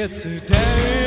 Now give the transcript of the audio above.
here today.